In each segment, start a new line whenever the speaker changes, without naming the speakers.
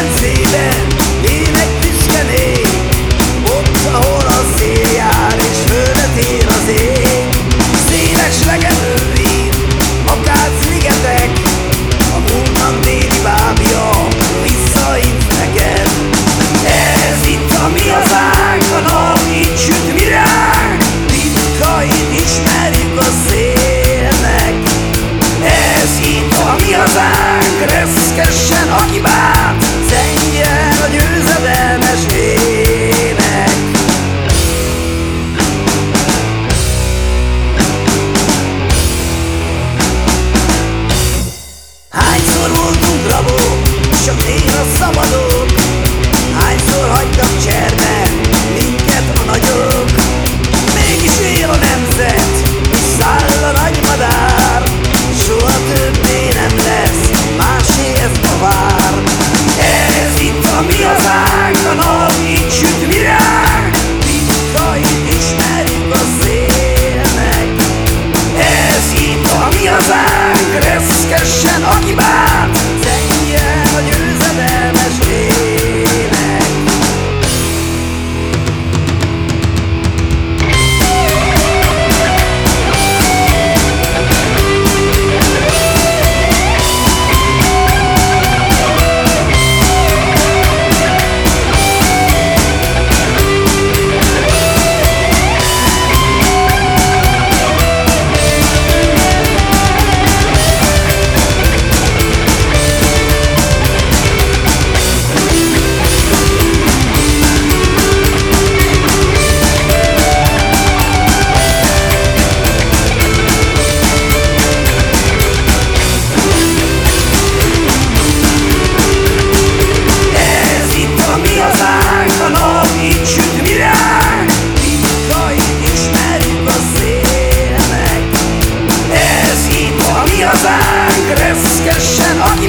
and them.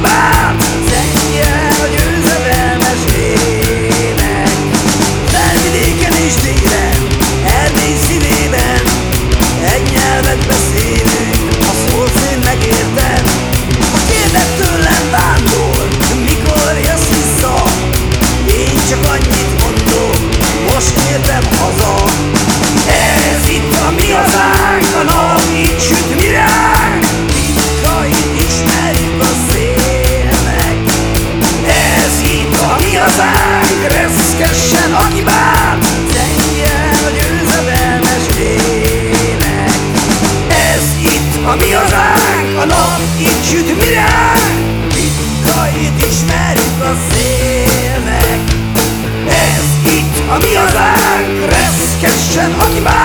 Bye. A mi hazánk, a nap itt süt miránk Titkait ismerjük a szélnek. Ez itt a mi hazánk, reszkessen, aki már